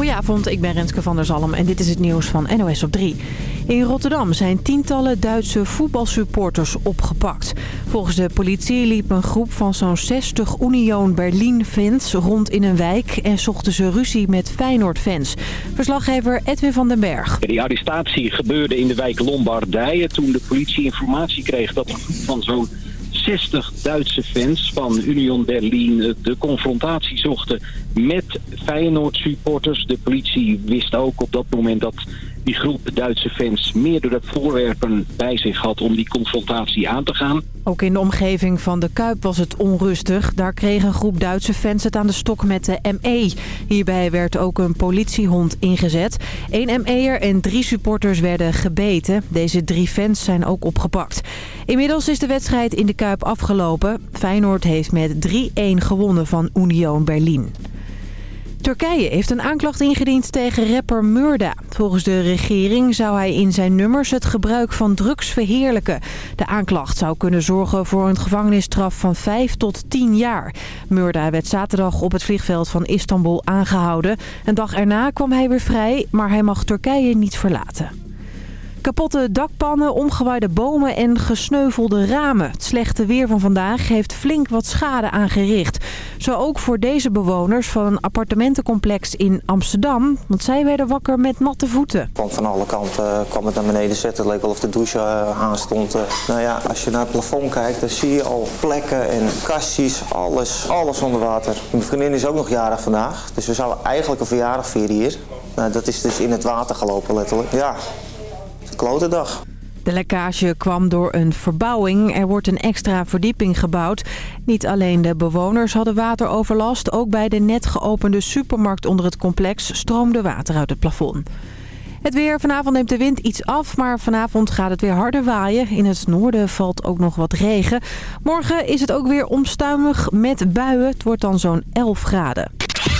Goedenavond, ik ben Renske van der Zalm en dit is het nieuws van NOS op 3. In Rotterdam zijn tientallen Duitse voetbalsupporters opgepakt. Volgens de politie liep een groep van zo'n 60 Union Berlin-fans rond in een wijk... en zochten ze ruzie met Feyenoord-fans. Verslaggever Edwin van den Berg. Die arrestatie gebeurde in de wijk Lombardije toen de politie informatie kreeg dat een groep van zo'n 60 Duitse fans van Union Berlin de confrontatie zochten met Feyenoord-supporters. De politie wist ook op dat moment dat die groep Duitse fans meerdere voorwerpen bij zich had om die confrontatie aan te gaan. Ook in de omgeving van de Kuip was het onrustig. Daar kreeg een groep Duitse fans het aan de stok met de ME. Hierbij werd ook een politiehond ingezet. Eén ME'er en drie supporters werden gebeten. Deze drie fans zijn ook opgepakt. Inmiddels is de wedstrijd in de Kuip afgelopen. Feyenoord heeft met 3-1 gewonnen van Union Berlin. Turkije heeft een aanklacht ingediend tegen rapper Murda. Volgens de regering zou hij in zijn nummers het gebruik van drugs verheerlijken. De aanklacht zou kunnen zorgen voor een gevangenisstraf van 5 tot 10 jaar. Murda werd zaterdag op het vliegveld van Istanbul aangehouden. Een dag erna kwam hij weer vrij, maar hij mag Turkije niet verlaten. Kapotte dakpannen, omgewaaide bomen en gesneuvelde ramen. Het slechte weer van vandaag heeft flink wat schade aangericht. Zo ook voor deze bewoners van een appartementencomplex in Amsterdam. Want zij werden wakker met natte voeten. Van, van alle kanten uh, kwam het naar beneden zetten. Het leek wel of de douche uh, aanstond. Uh, nou ja, als je naar het plafond kijkt, dan zie je al plekken en kastjes. Alles, alles onder water. Mijn vriendin is ook nog jarig vandaag. Dus we zouden eigenlijk een verjaardag vieren hier. Nou, dat is dus in het water gelopen letterlijk. Ja, klote dag. De lekkage kwam door een verbouwing. Er wordt een extra verdieping gebouwd. Niet alleen de bewoners hadden wateroverlast. Ook bij de net geopende supermarkt onder het complex stroomde water uit het plafond. Het weer. Vanavond neemt de wind iets af, maar vanavond gaat het weer harder waaien. In het noorden valt ook nog wat regen. Morgen is het ook weer omstuimig met buien. Het wordt dan zo'n 11 graden.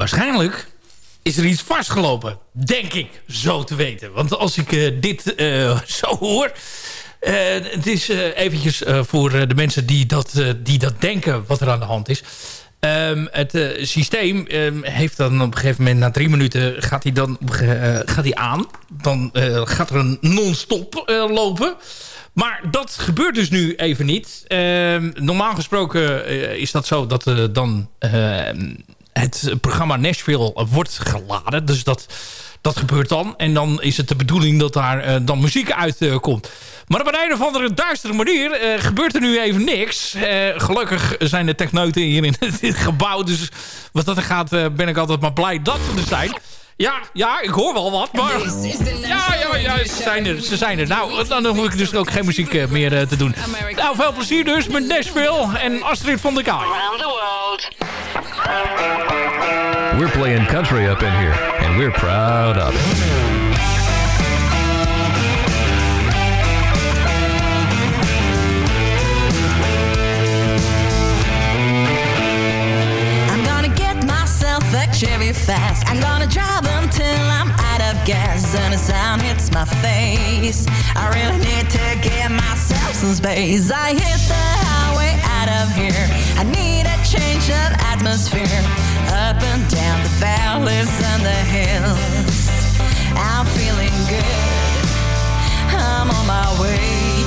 Waarschijnlijk is er iets vastgelopen. Denk ik, zo te weten. Want als ik uh, dit uh, zo hoor... Uh, het is eventjes voor de mensen die dat, die dat denken wat er aan de hand is. Um, het systeem um, heeft dan op een gegeven moment... na drie minuten gaat hij dan gaat hij aan. Dan gaat er een non-stop lopen... Maar dat gebeurt dus nu even niet. Uh, normaal gesproken is dat zo dat dan het programma Nashville wordt geladen. Dus dat, dat gebeurt dan. En dan is het de bedoeling dat daar uh, dan muziek uitkomt. Uh, maar op een, een of andere duistere manier uh, gebeurt er nu even niks. gelukkig zijn de techneuten hier in dit gebouw. Dus wat dat gaat ben ik altijd maar blij dat ze er zijn. Ja, ja, ik hoor wel wat, maar... Ja, ja, ja, ze zijn er, ze zijn er. Nou, dan hoef ik dus ook geen muziek meer uh, te doen. Nou, veel plezier dus met Nashville en Astrid van der Kaai. Around the world. We're playing country up in here, and we're proud of it. I'm gonna get myself that Chevy fast. I'm gonna drive until I'm out of gas and the sound hits my face. I really need to get myself some space. I hit the highway out of here. I need a change of atmosphere. Up and down the valleys and the hills. I'm feeling good. I'm on my way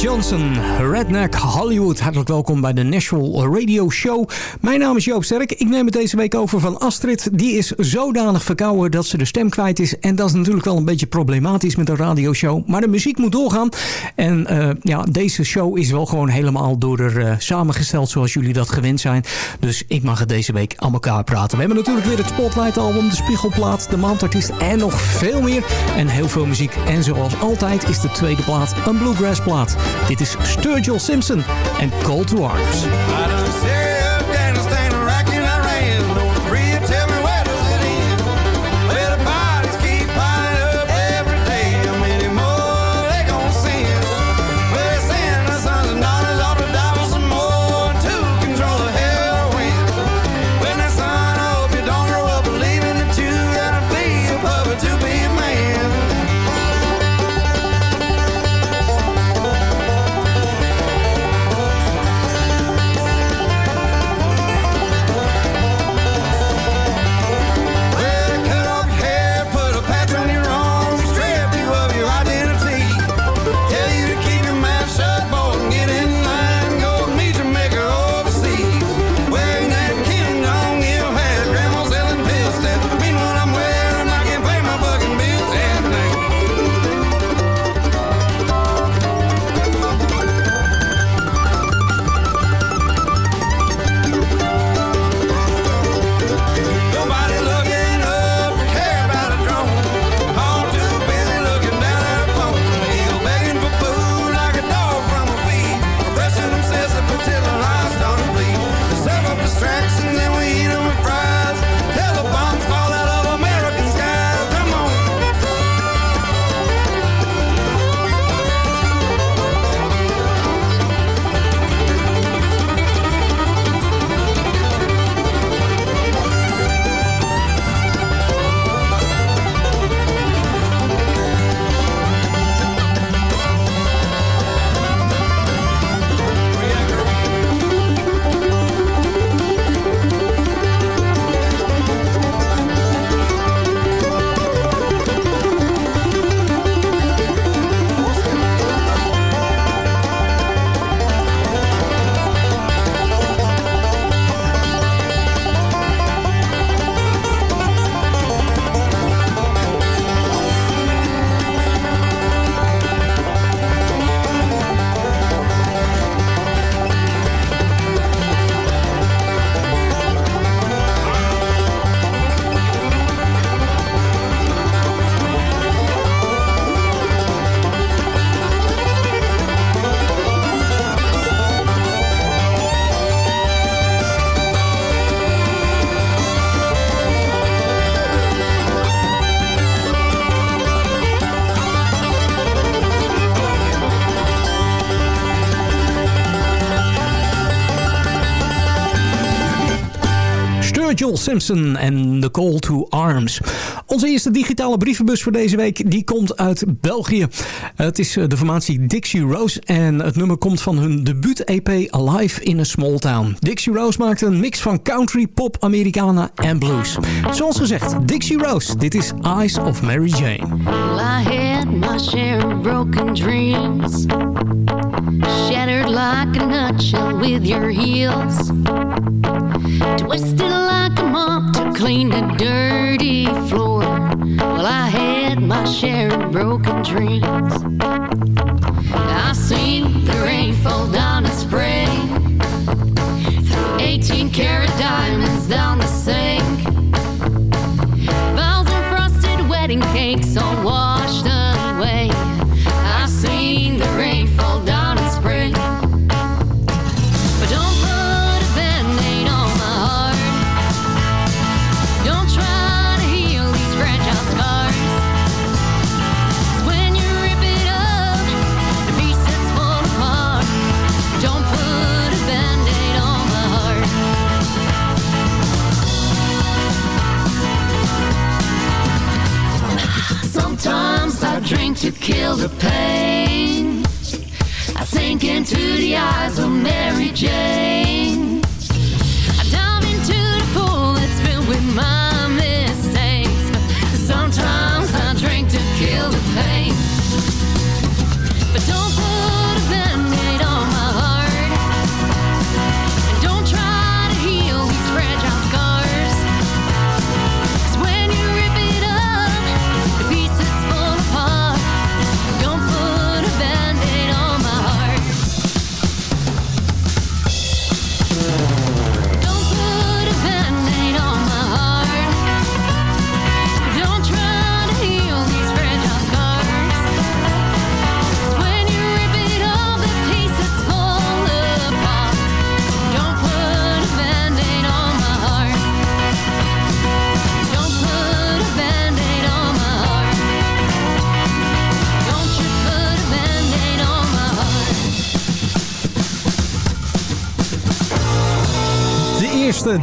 Johnson, Redneck Hollywood. Hartelijk welkom bij de National Radio Show. Mijn naam is Joop Sterk. Ik neem het deze week over van Astrid. Die is zodanig verkouden dat ze de stem kwijt is. En dat is natuurlijk wel een beetje problematisch met een radioshow. Maar de muziek moet doorgaan. En eh, ja, deze show is wel gewoon helemaal door er eh, samengesteld zoals jullie dat gewend zijn. Dus ik mag het deze week aan elkaar praten. We hebben natuurlijk weer het Spotlight album, de Spiegelplaat, de Maandartiest en nog veel meer. En heel veel muziek. En zoals altijd is de tweede plaat een bluegrass plaat. Dit is Sturgill Simpson en Call to Arms. Virgil Simpson en The Call to Arms. Onze eerste digitale brievenbus voor deze week die komt uit België. Het is eh, de formatie Dixie Rose en het nummer komt van hun debuut-EP Alive in a Small Town. Dixie Rose maakt een mix van country, pop, Americana en blues. Zoals gezegd, Dixie Rose. Dit is Eyes of Mary Jane. My broken dreams. Shattered like a nutshell with your heels. Twisted like a mop to clean the dirty floor. Well, I had my share of broken dreams. I seen the rain fall down and spray. Through 18 karat diamonds down the sink. Vows and frosted wedding cakes all to kill the pain. I sink into the eyes of Mary Jane.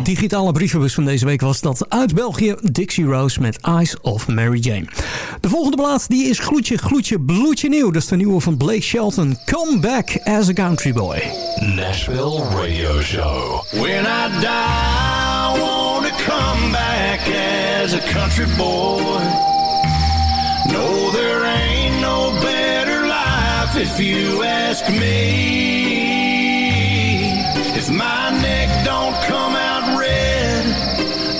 Digitale brievenbus van deze week was dat uit België. Dixie Rose met Eyes of Mary Jane. De volgende plaat die is gloedje, gloedje, bloedje nieuw. Dat is de nieuwe van Blake Shelton. Come back as a country boy. Nashville Radio Show. When I die, I wanna come back as a country boy. No, there ain't no better life if you ask me. If my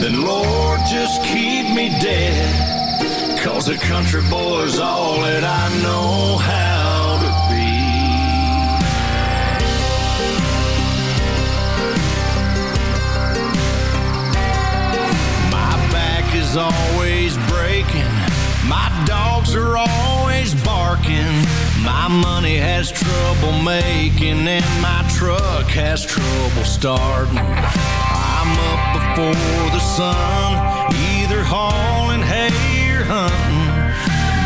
then Lord, just keep me dead. Cause a country boy's all that I know how to be. My back is always breaking. My dogs are always barking. My money has trouble making, and my truck has trouble starting. I'm up before the sun, either hauling hay or hunting.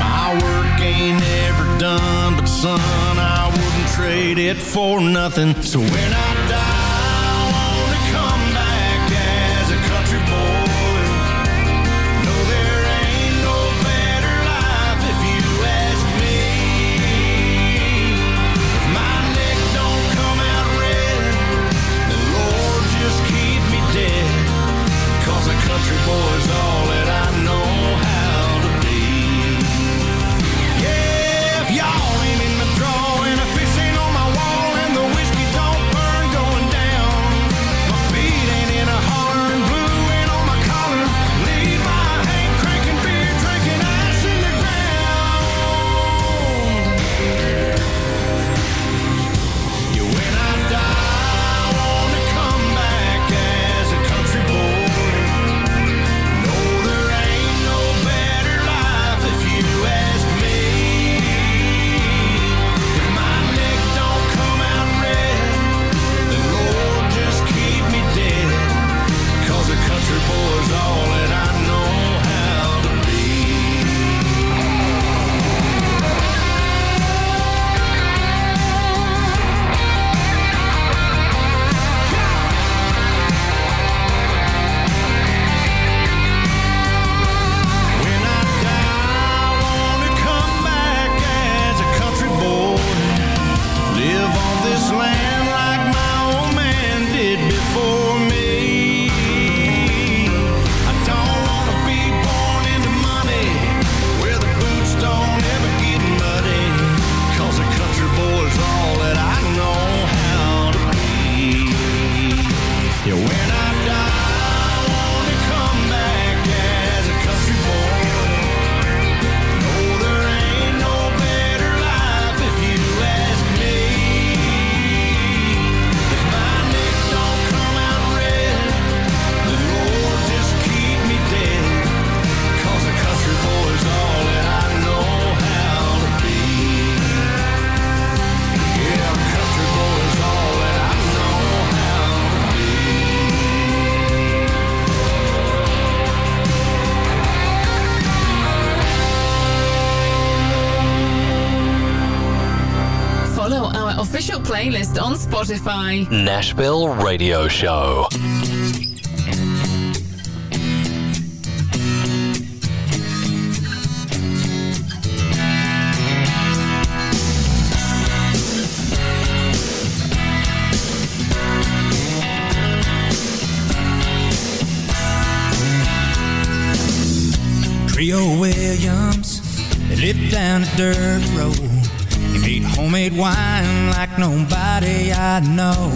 My work ain't ever done, but son, I wouldn't trade it for nothing. So when I country boy. Spotify. Nashville Radio Show. Creole Williams, they lived down a dirt road. Homemade wine like nobody I know.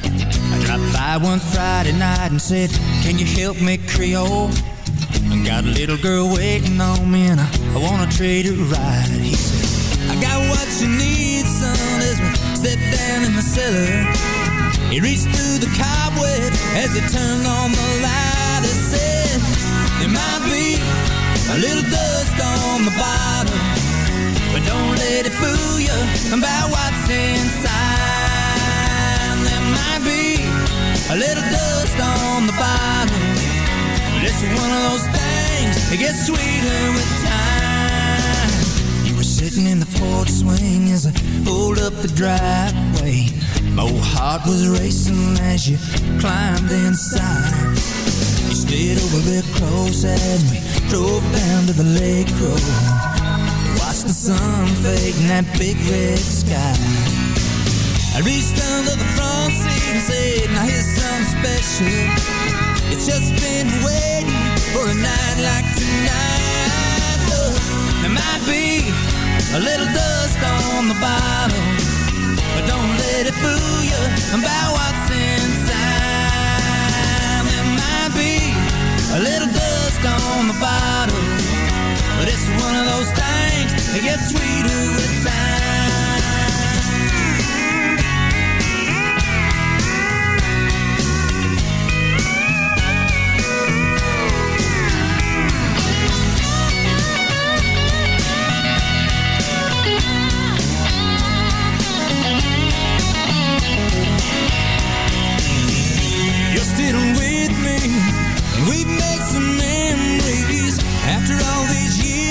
I dropped by one Friday night and said, Can you help me, Creole? I got a little girl waiting on me and I, I wanna trade her ride. He said, I got what you need, son, as we step down in the cellar. He reached through the cobweb as he turned on the light. He said, There might be a little dust on the bottom, but don't let it fool you about what's inside. There might be a little dust on the bottom, but it's one of those things that gets sweeter with time. You were sitting in the porch swing as I pulled up the driveway. My heart was racing as you climbed inside. You stayed over real close as we drove down to the lake road. The sun fade in that big red sky. I reached under the front seat and said, now here's something special. It's just been waiting for a night like tonight. Look, there might be a little dust on the bottom, but don't let it fool you about what's inside. There might be a little dust on the bottom, but it's one of those things that gets sweeter with time. You're still with me, and we've made some memories. After all these years,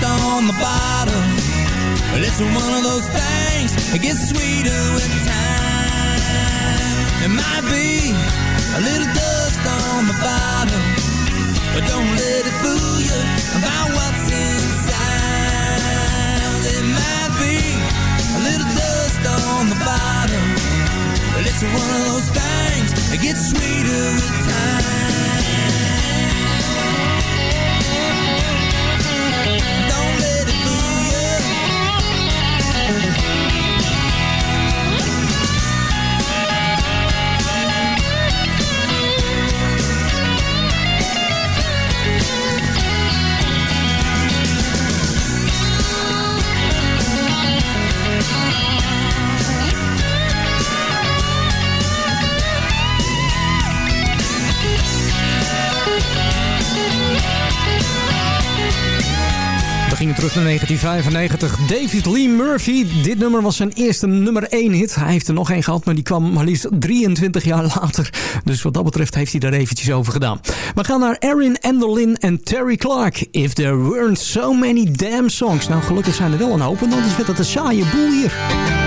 dust on the bottom, but it it's one of those things that gets sweeter with time. There might be a little dust on the bottom, but don't let it fool you about what's inside. There might be a little dust on the bottom, but it's one of those things that gets sweeter We gingen terug naar 1995. David Lee Murphy. Dit nummer was zijn eerste nummer 1 hit. Hij heeft er nog één gehad, maar die kwam maar liefst 23 jaar later. Dus wat dat betreft heeft hij daar eventjes over gedaan. We gaan naar Erin Enderlin en Terry Clark. If there weren't so many damn songs. Nou, gelukkig zijn er wel een hoop, want anders werd het een saaie boel hier.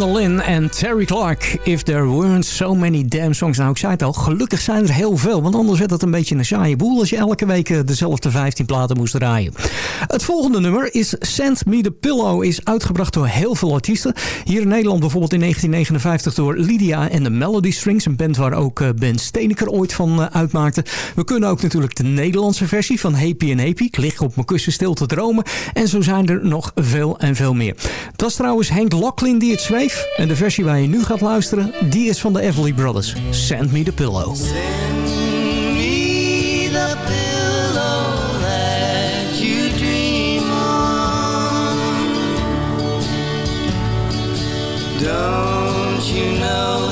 Erin Enderlin en Terry Clark. If there weren't so many damn songs. Nou, ik zei het al, gelukkig zijn er heel veel. Want anders werd het een beetje een saaie boel... als je elke week eh, dezelfde 15 platen moest draaien. Het volgende nummer is Send Me The Pillow. Is uitgebracht door heel veel artiesten. Hier in Nederland bijvoorbeeld in 1959 door Lydia en de Melody Strings. Een band waar ook eh, Ben Steneker ooit van eh, uitmaakte. We kunnen ook natuurlijk de Nederlandse versie van Happy and Happy. Ik lig op mijn kussen stil te dromen. En zo zijn er nog veel en veel meer. Dat is trouwens Henk Locklin die het schreef. En de versie waar je nu gaat luisteren, die is van de Everly Brothers. Send Me The Pillow. me the pillow that you dream on. Don't you know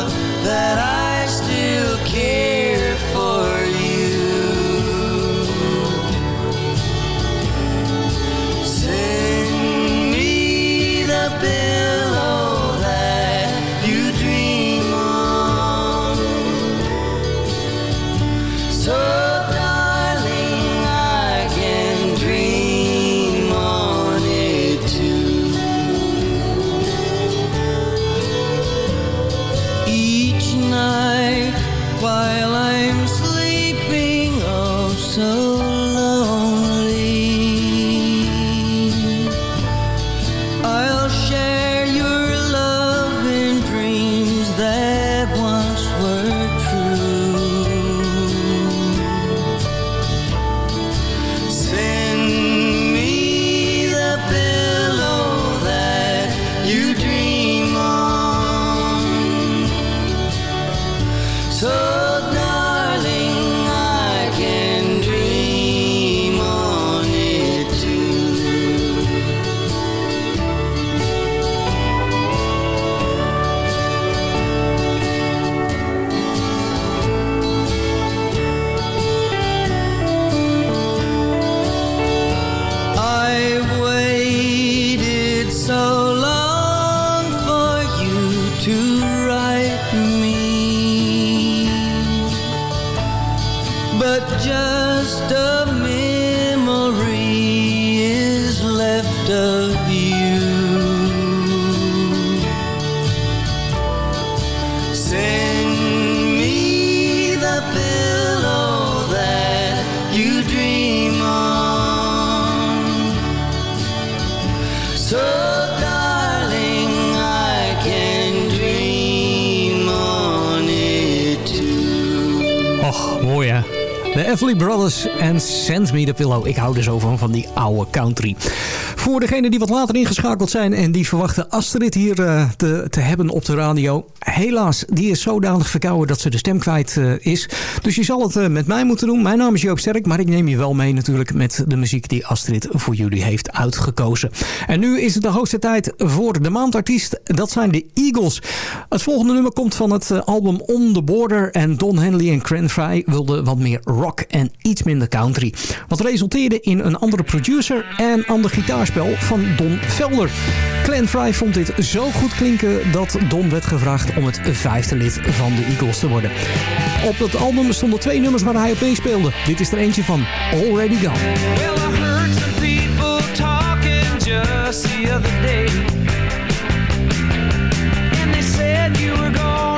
hè. De Everly Brothers en Send Me The Pillow. Ik hou er zo van, van die oude country. Voor degenen die wat later ingeschakeld zijn en die verwachten Astrid hier uh, te, te hebben op de radio. Helaas, die is zodanig verkouden dat ze de stem kwijt uh, is. Dus je zal het uh, met mij moeten doen. Mijn naam is Joop Sterk, maar ik neem je wel mee natuurlijk met de muziek die Astrid voor jullie heeft uitgekozen. En nu is het de hoogste tijd voor de maandartiest. Dat zijn de Eagles. Het volgende nummer komt van het album On The Border. En Don Henley en Cran Fry wilden wat meer rock en iets minder country. Wat resulteerde in een andere producer en ander gitaarspel van Don Velder. Clan Fry vond dit zo goed klinken dat Don werd gevraagd om het vijfde lid van de Eagles te worden. Op dat album stonden twee nummers waar hij op meespeelde. Dit is er eentje van Already Gone. Well, I people talking just the other day. And they said you were gonna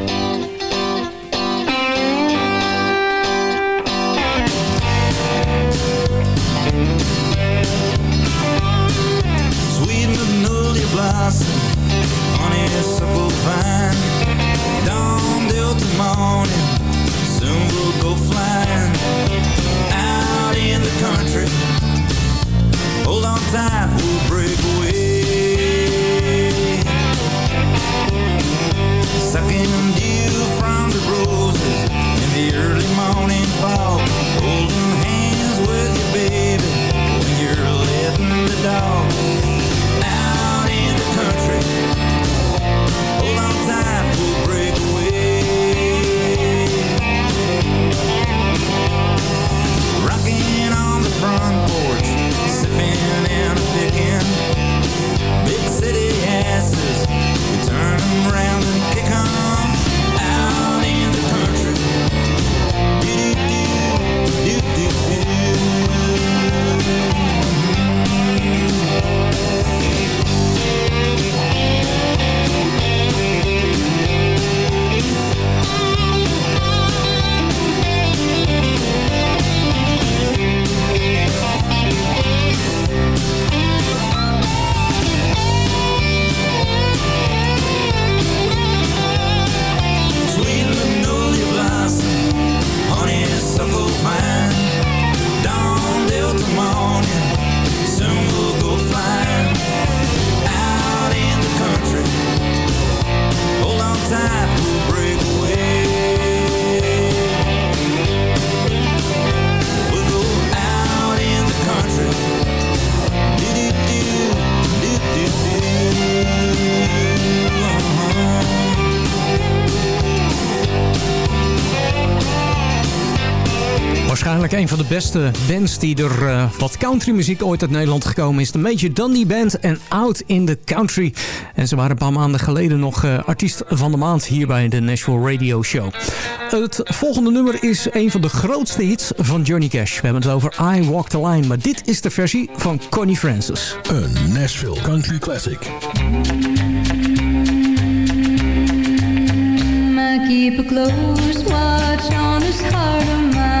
Een van de beste bands die er uh, wat countrymuziek ooit uit Nederland gekomen is. De Major Dundee Band en Out in the Country. En ze waren een paar maanden geleden nog uh, artiest van de maand hier bij de Nashville Radio Show. Het volgende nummer is een van de grootste hits van Johnny Cash. We hebben het over I Walk the Line, maar dit is de versie van Connie Francis. Een Nashville Country Classic. I keep a close watch on this heart of mine.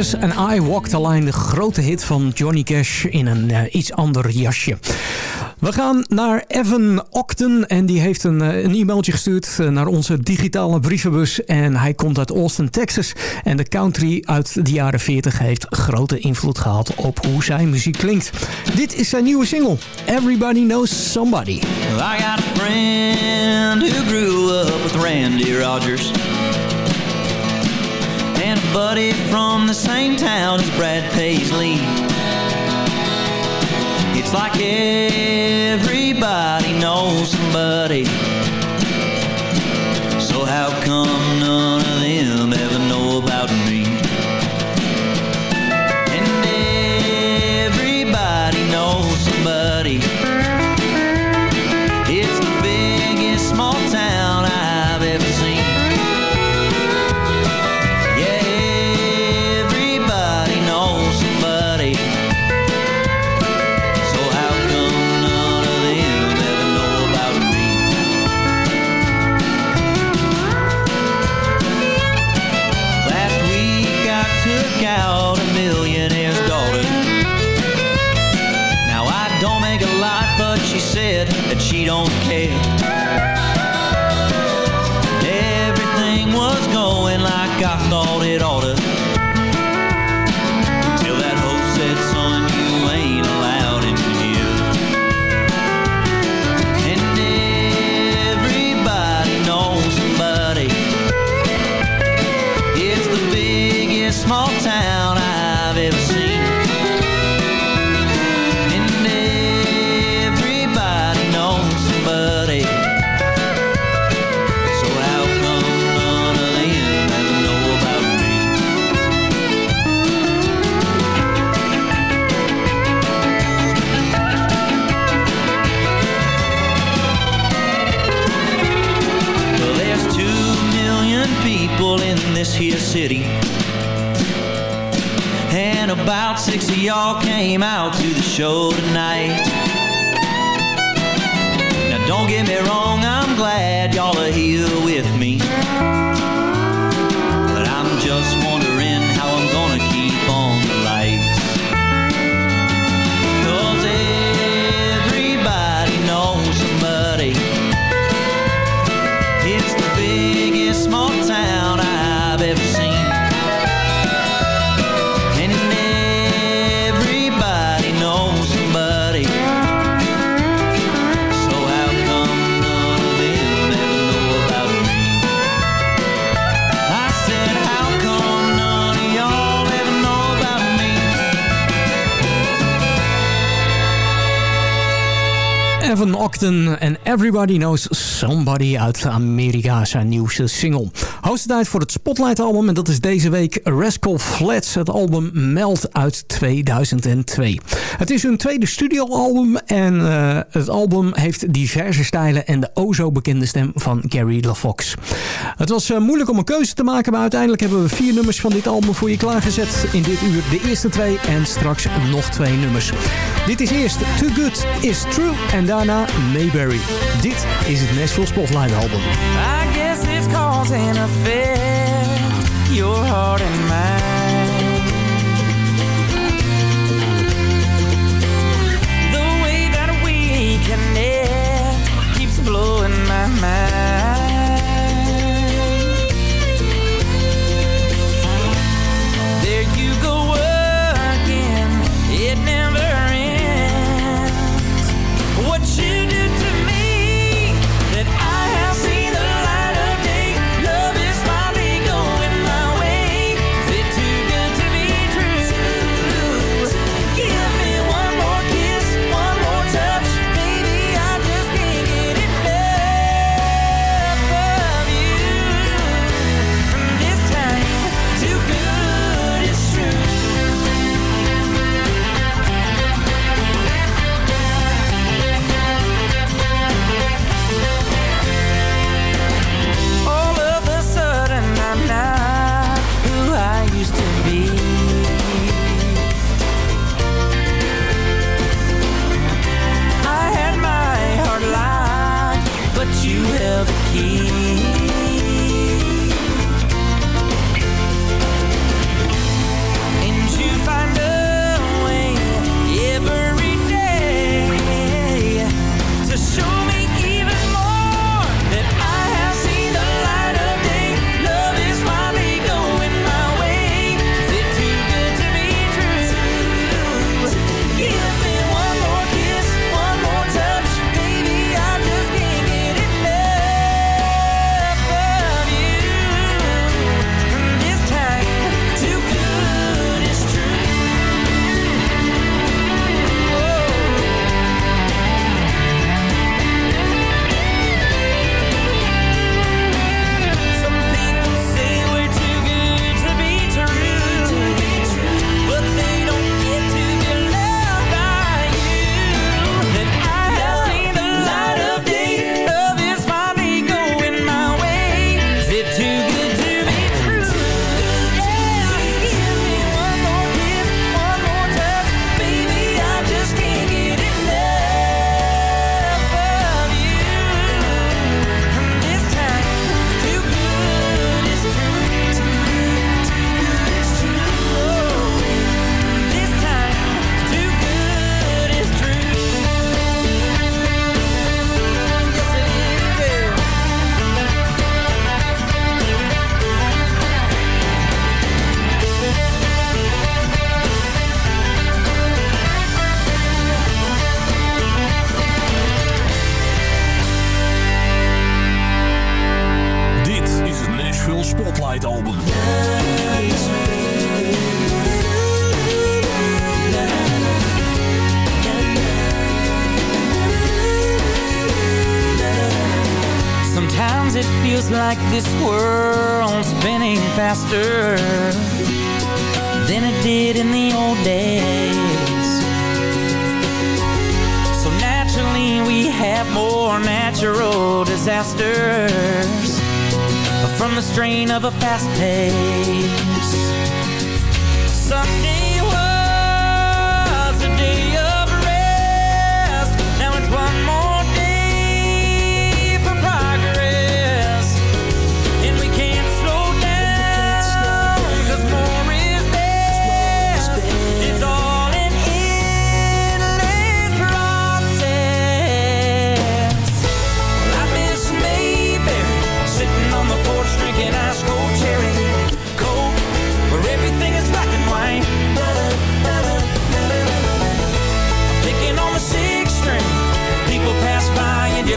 Francis en I Walk the Line, de grote hit van Johnny Cash in een eh, iets ander jasje. We gaan naar Evan Octon en die heeft een, eh, een e-mailtje gestuurd eh, naar onze digitale brievenbus. En hij komt uit Austin, Texas. En de country uit de jaren 40 heeft grote invloed gehad op hoe zijn muziek klinkt. Dit is zijn nieuwe single, Everybody Knows Somebody. I got a friend who grew up with Randy Rogers. Buddy from the same town as Brad Paisley. It's like everybody knows somebody. So how come none of them ever know about in this here city. And about six of y'all came out to the show tonight. Now don't get me wrong, I'm glad y'all are here with me. But I'm just wondering Gavin Ogden en Everybody Knows Somebody uit Amerika, zijn nieuwste single. Hoogste tijd voor het Spotlight album. En dat is deze week Rascal Flats. Het album Meld uit 2002. Het is hun tweede studioalbum. En eh, het album heeft diverse stijlen. En de o zo bekende stem van Gary LaFox. Het was eh, moeilijk om een keuze te maken. Maar uiteindelijk hebben we vier nummers van dit album voor je klaargezet. In dit uur de eerste twee. En straks nog twee nummers. Dit is eerst Too Good Is True. En daarna Mayberry. Dit is het Nashville Spotlight album. cause and effect, your heart and mine. The way that we connect keeps blowing my mind.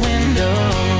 window.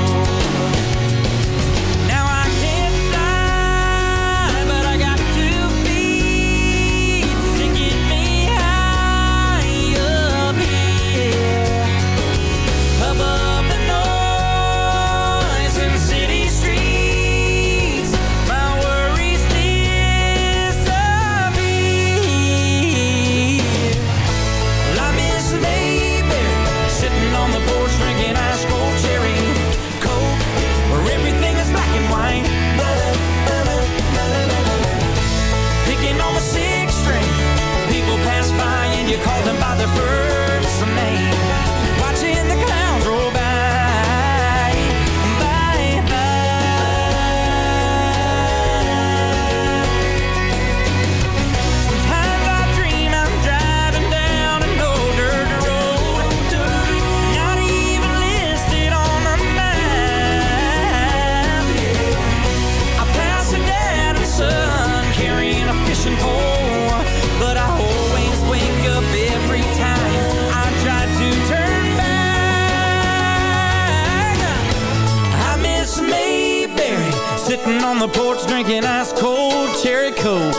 On the porch drinking ice cold cherry coke,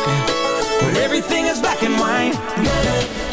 where everything is black and white.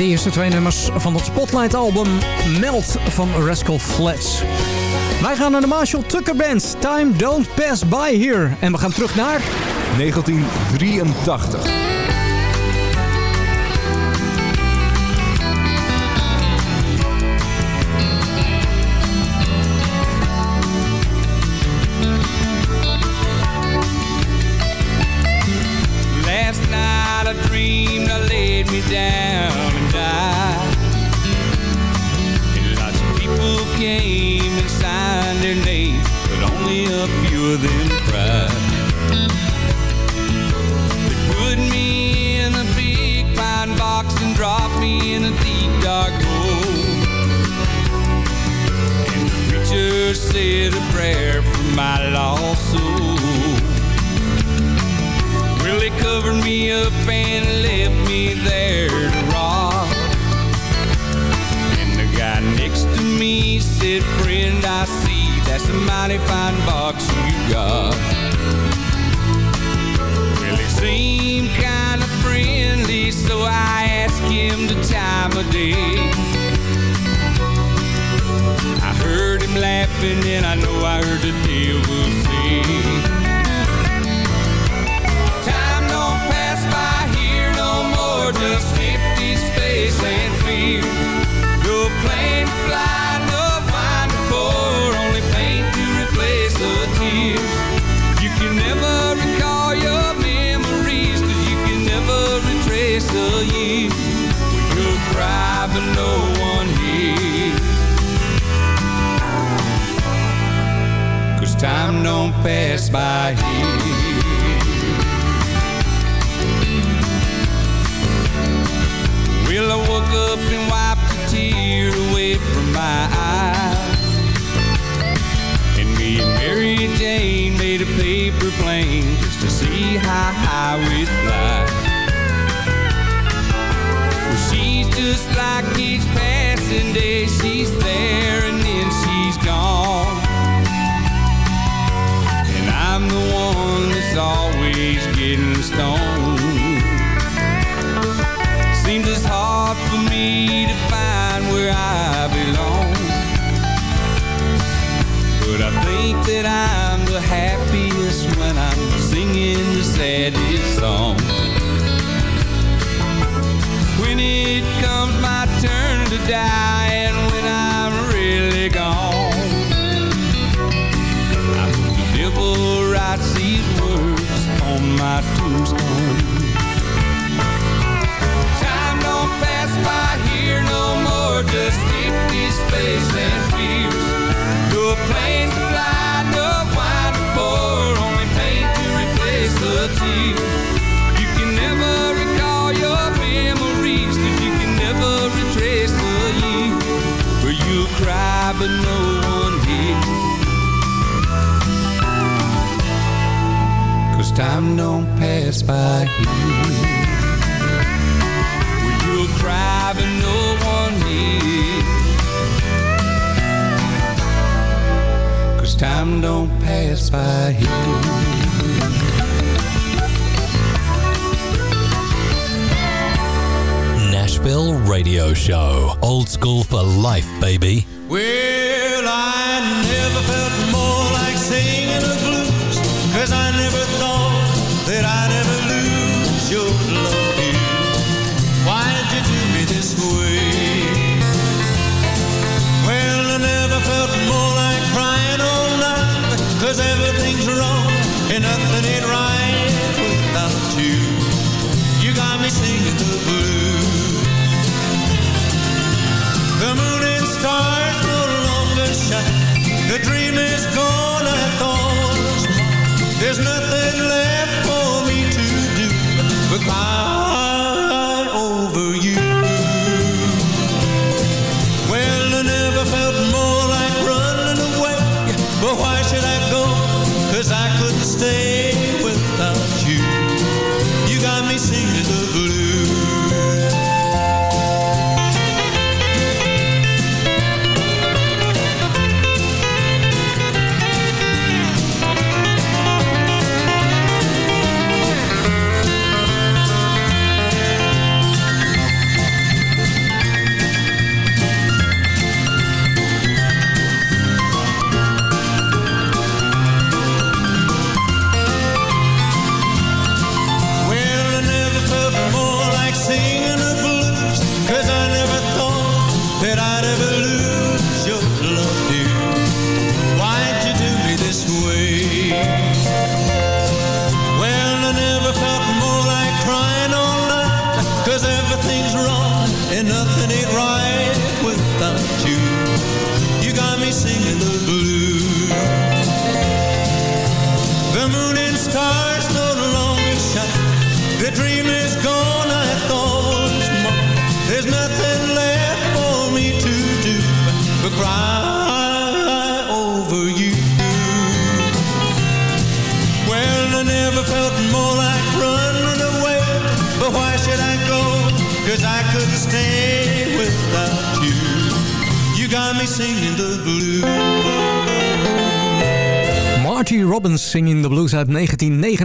De eerste twee nummers van het Spotlight-album Melt van Rascal Flats. Wij gaan naar de Marshall Tucker Band. Time Don't Pass By Here. En we gaan terug naar... 1983. Last night I dreamed I laid me down came and signed their names, but only a few of them cried. They put me in a big pine box and dropped me in a deep dark hole. And the preacher said a prayer for my lost soul. Well, they covered me up and left me there said, Friend, I see that's a mighty fine box you got. Well, he seemed kind of friendly, so I asked him the time of day. I heard him laughing, and I know I heard the devil say. Time don't pass by here no more, just empty space and fear. No plane to but no one here. Cause time don't pass by here. Well, I woke up and wiped a tear away from my eyes. And me and Mary Jane made a paper plane just to see how high we'd fly. just like each passing day she's there and then she's gone. And I'm the one that's always getting stoned. Seems it's hard for me to find where I belong. But I think that I'm the happiest when I'm singing the saddest down time don't pass by you'll no one. Cause time don't pass by. Nashville Radio Show. Old school for life, baby. Well, I never felt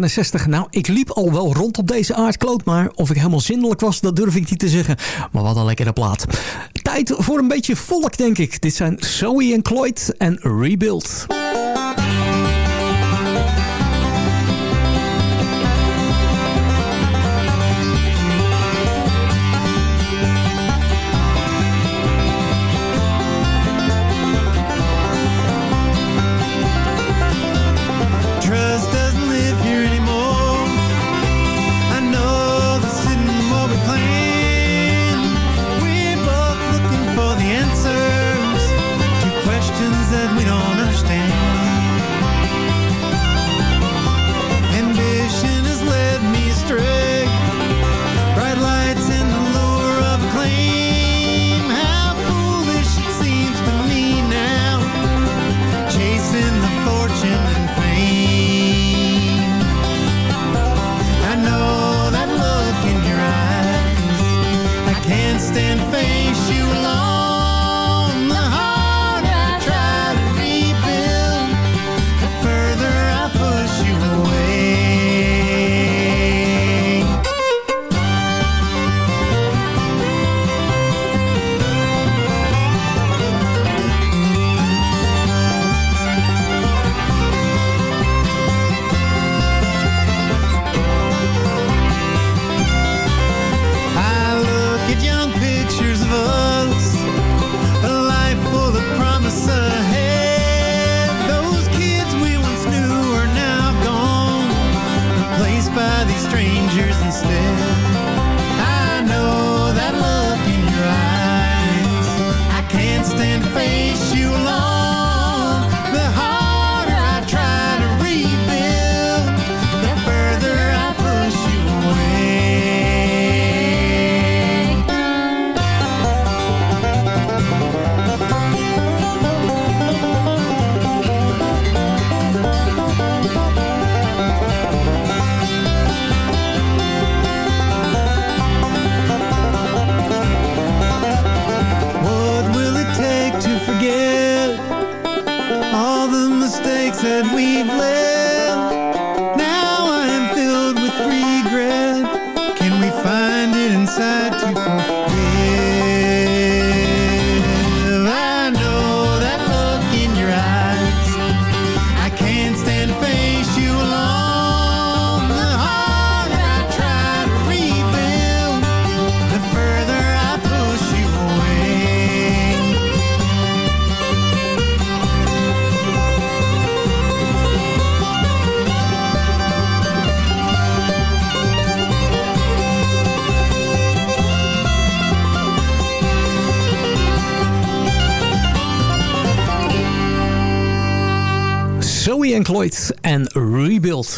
60. Nou, ik liep al wel rond op deze aardkloot, maar of ik helemaal zindelijk was, dat durf ik niet te zeggen. Maar wat een lekkere plaat. Tijd voor een beetje volk, denk ik. Dit zijn Zoe en Cloyd en Rebuild.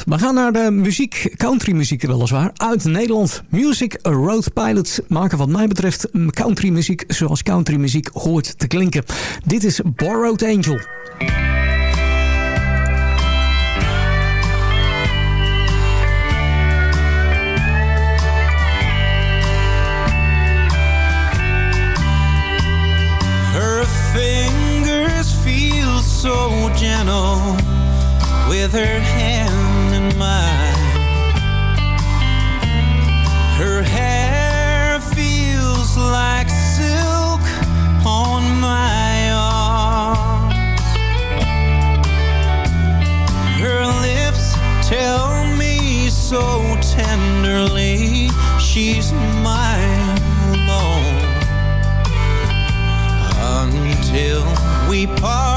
We gaan naar de muziek, country muziek weliswaar, uit Nederland. Music Road Pilots maken wat mij betreft country muziek zoals country muziek hoort te klinken. Dit is Borrowed Angel. so gentle with her she's mine alone until we part.